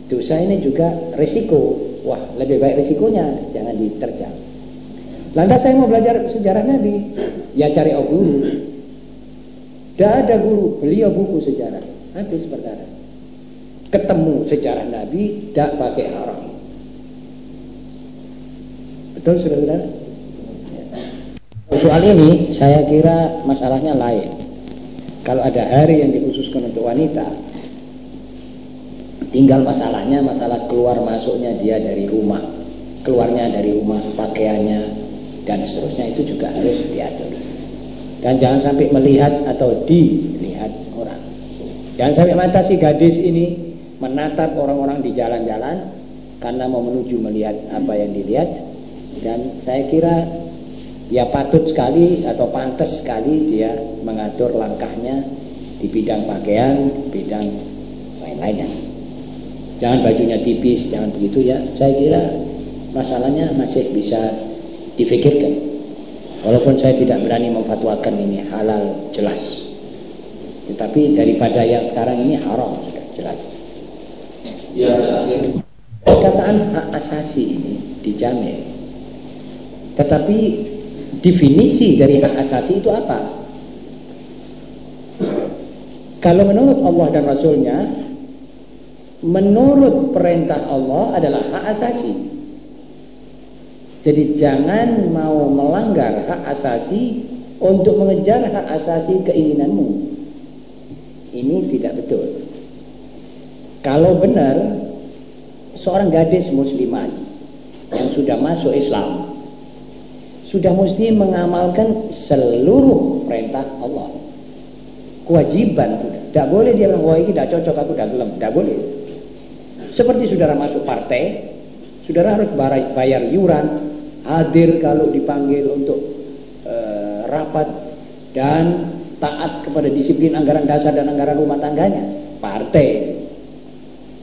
Dosa ini juga risiko. Wah lebih baik risikonya. Jangan diterjang. Lantas saya mau belajar sejarah Nabi. Ya cari oh guru. Tidak ada guru. Beliau buku sejarah. Habis perkara. Ketemu sejarah Nabi tidak pakai haram. Betul saudara-saudara? Soal ini saya kira masalahnya lain kalau ada hari yang dikhususkan untuk wanita tinggal masalahnya masalah keluar masuknya dia dari rumah keluarnya dari rumah pakaiannya dan seterusnya itu juga harus diatur. Dan jangan sampai melihat atau dilihat orang. Jangan sampai mata si gadis ini menatap orang-orang di jalan-jalan karena mau menuju melihat apa yang dilihat. Dan saya kira dia patut sekali atau pantas sekali dia mengatur langkahnya di bidang pakaian, di bidang lain-lainnya. Jangan bajunya tipis, jangan begitu ya. Saya kira masalahnya masih bisa difikirkan. Walaupun saya tidak berani memfatwakan ini halal jelas. Tetapi daripada yang sekarang ini haram sudah jelas. Ya, perkataan hak asasi ini dijamin. Tetapi definisi dari hak asasi itu apa? Kalau menurut Allah dan Rasulnya, menurut perintah Allah adalah hak asasi. Jadi jangan mau melanggar hak asasi untuk mengejar hak asasi keinginanmu. Ini tidak betul. Kalau benar seorang gadis muslimah yang sudah masuk Islam sudah mesti mengamalkan seluruh perintah Allah. Kewajiban sudah. Tidak boleh dia bilang, wah ini tidak cocok, aku tidak gelem. Tidak boleh. Seperti saudara masuk partai, saudara harus bayar iuran, hadir kalau dipanggil untuk e, rapat, dan taat kepada disiplin anggaran dasar dan anggaran rumah tangganya. Partai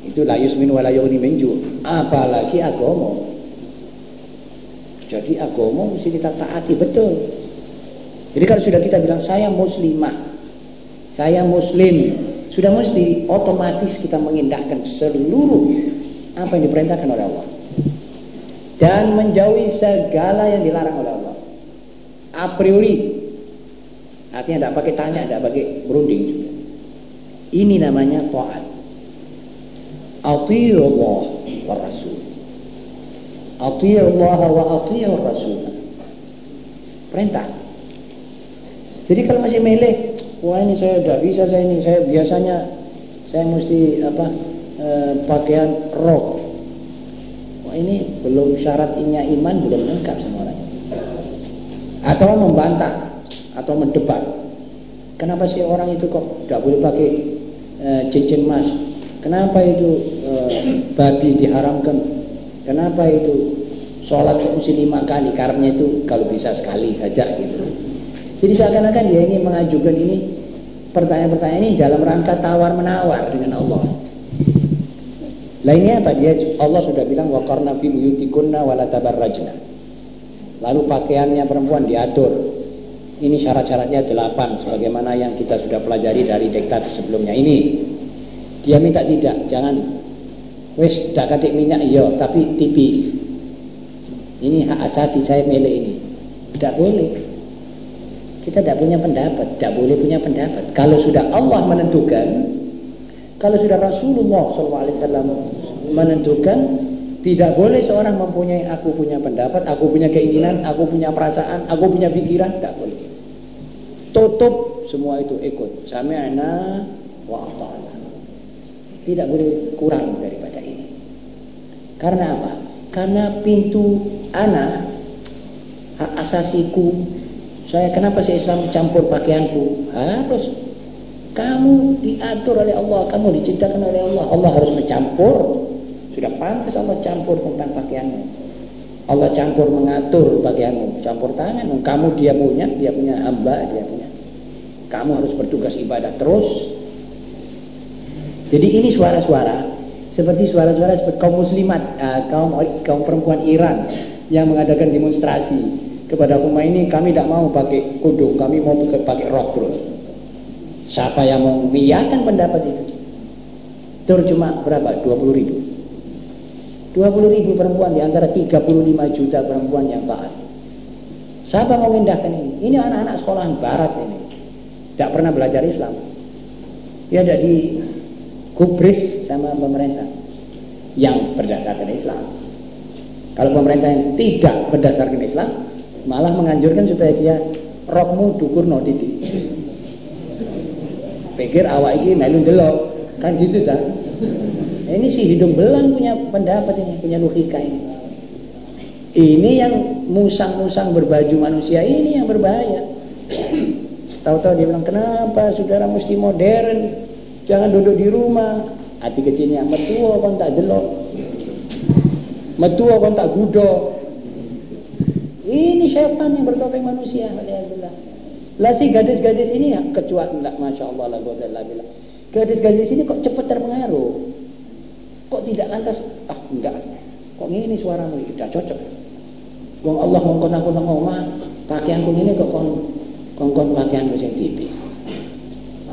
itu. Layus min walayuni menju. Apalagi agama. Jadi agama mesti kita taati betul. Jadi kalau sudah kita bilang saya muslimah, saya muslim, sudah mesti otomatis kita mengindahkan seluruh apa yang diperintahkan oleh Allah. Dan menjauhi segala yang dilarang oleh Allah. A priori. Artinya tidak pakai tanya, tidak pakai berunding. Ini namanya taat. Allah wa Rasul. Allah wa ati'ur rasul. Perintah. Jadi kalau masih milih, wah ini saya tidak bisa saya ini, saya biasanya saya mesti apa e, pakaian rok. Wah ini belum syaratnya iman belum lengkap sama orang. atau membantah atau mendebat kenapa sih orang itu kok tidak boleh pakai e, cincin emas kenapa itu e, babi diharamkan kenapa itu? Sholat kok mesti lima kali? Karena itu kalau bisa sekali saja gitu. Jadi seakan-akan dia ini mengajukan ini pertanyaan-pertanyaan ini dalam rangka tawar menawar dengan Allah. Lainnya apa? Dia Allah sudah bilang waqarna fi buyutikunna wala tabarrajna. Lalu pakaiannya perempuan diatur. Ini syarat-syaratnya delapan sebagaimana yang kita sudah pelajari dari diktat sebelumnya ini. Dia minta tidak jangan wis dak katik minyak iya tapi tipis ini hak asasi saya milih ini tidak boleh kita tidak punya pendapat tidak boleh punya pendapat kalau sudah Allah menentukan kalau sudah Rasulullah SAW menentukan tidak boleh seorang mempunyai aku punya pendapat, aku punya keinginan, aku punya perasaan, aku punya pikiran, tidak boleh. Tutup semua itu ikut. Sami'na wa ata'na. Tidak boleh kurang daripada. Karena apa? Karena pintu ana asasiku saya kenapa saya Islam campur pakaianku? Harus. Kamu diatur oleh Allah kamu diciptakan oleh Allah. Allah harus mencampur. Sudah pantas Allah campur tentang pakaianmu. Allah campur mengatur pakaianmu. Campur tangan. Kamu dia punya dia punya hamba dia punya. Kamu harus bertugas ibadah terus. Jadi ini suara-suara seperti suara-suara seperti kaum muslimat uh, kaum kaum perempuan Iran yang mengadakan demonstrasi kepada ini kami tidak mau pakai kudung kami mau pakai, rok terus. Siapa yang mau mengiyakan pendapat itu? Tur cuma berapa? 20 ribu. 20 ribu perempuan di antara 35 juta perempuan yang taat. Siapa mau mengindahkan ini? Ini anak-anak sekolahan barat ini. Tidak pernah belajar Islam. Dia ada di kubris sama pemerintah yang berdasarkan Islam kalau pemerintah yang tidak berdasarkan Islam malah menganjurkan supaya dia rokmu dukur no didik. Pikir awak ini melu delok, kan gitu tak? Ini si hidung belang punya pendapat ini, punya logika ini. Ini yang musang-musang berbaju manusia ini yang berbahaya. Tahu-tahu dia bilang, kenapa saudara mesti modern? Jangan duduk di rumah. Hati kecilnya, mertua kan tak delok metu kon tak gudo ini syaitan yang bertopeng manusia alhamdulillah. Lah si gadis-gadis ini ya lah masya Allah lah bilang. Gadis-gadis ini kok cepat terpengaruh? Kok tidak lantas? Ah enggak. Kok ini suaramu tidak cocok. Wong Allah mongkon aku nang omah pakaianku ini kok kon kon kon pakaianku sing tipis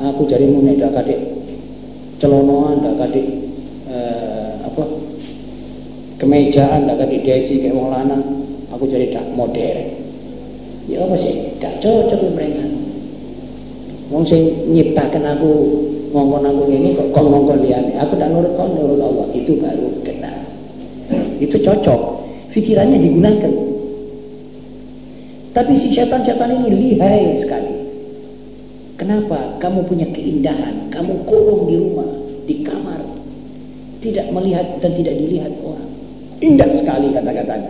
aku jarimu nek dak kadik celonoan dak kadik eh, apa kemejaan dak di desi kayak wong lanang. Aku jadi tak modern. Ya apa sih? Tak cocok pemerintah wong sing nyiptakan aku ngongkon aku ini kok kong ngongkon liane aku tak nurut kau nurut Allah. Itu baru kena itu cocok. Pikirannya digunakan. Tapi si setan-setan ini lihai sekali kenapa kamu punya keindahan kamu kurung di rumah di kamar tidak melihat dan tidak dilihat orang Indah sekali kata-katanya.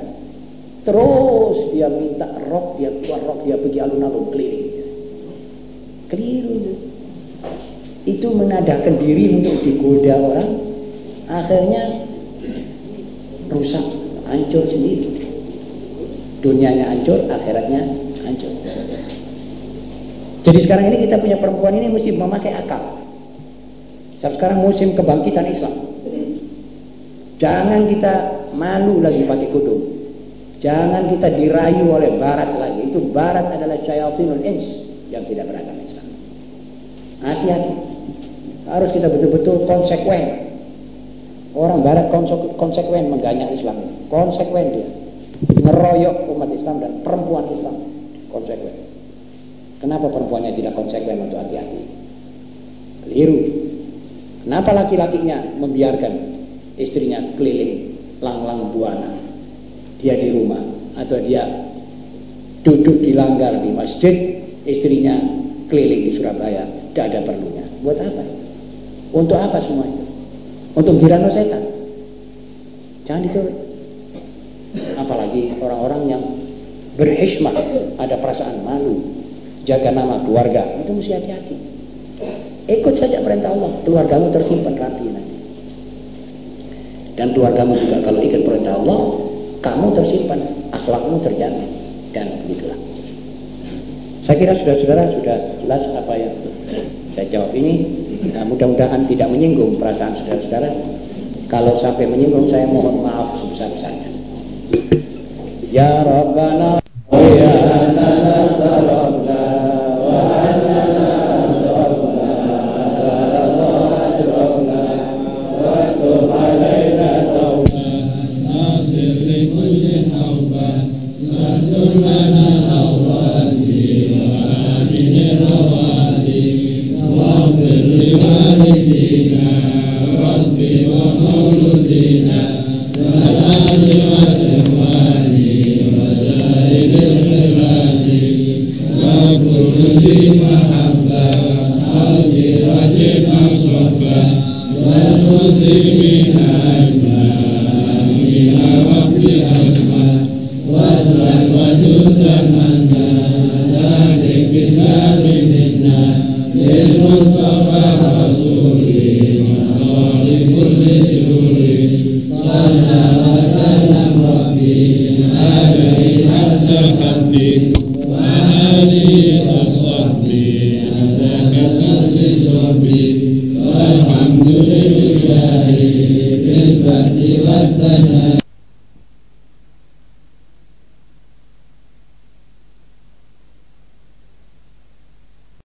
Terus dia minta rok, dia keluar rok, dia pergi alun-alun keliling. Keliru itu. Menadahkan diri untuk digoda orang. Akhirnya rusak, hancur sendiri. Dunianya hancur, akhiratnya hancur. Jadi sekarang ini kita punya perempuan ini mesti memakai akal. Sekarang musim kebangkitan Islam. Jangan kita malu lagi pakai kudung. Jangan kita dirayu oleh barat lagi. Itu barat adalah syayatinul ins yang tidak beragama Islam. Hati-hati. Harus kita betul-betul konsekuen. Orang barat konsekuen mengganyak Islam. Konsekuen dia. Ngeroyok umat Islam dan perempuan Islam. Konsekuen. Kenapa perempuannya tidak konsekuen untuk hati-hati? Keliru. Kenapa laki-lakinya membiarkan istrinya keliling lang-lang buana? Dia di rumah atau dia duduk di langgar di masjid istrinya keliling di Surabaya tidak ada perlunya. Buat apa? Untuk apa semua itu? Untuk girano setan? Jangan itu apalagi orang-orang yang berhikmah, ada perasaan malu, jaga nama keluarga, itu mesti hati-hati. Ikut saja perintah Allah, keluargamu tersimpan rapi nanti. Dan keluargamu juga kalau ikut perintah Allah, kamu tersimpan, akhlakmu terjaga, dan begitulah. Saya kira saudara-saudara sudah jelas apa yang saya jawab ini. Nah, mudah-mudahan tidak menyinggung perasaan saudara-saudara. Kalau sampai menyinggung, saya mohon maaf sebesar-besarnya. Ya Rabbana